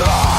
No!